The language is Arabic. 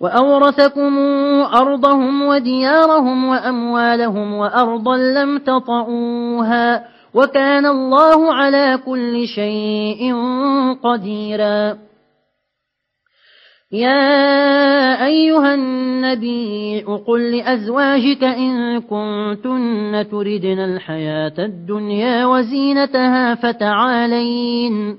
وأورثكم أرضهم وديارهم وأموالهم وأرضا لم تطئوها وكان الله على كل شيء قديرا. يا أيها النبي قل لأزواجك إن كنتن تردن الحياة الدنيا وزينتها فتعالين.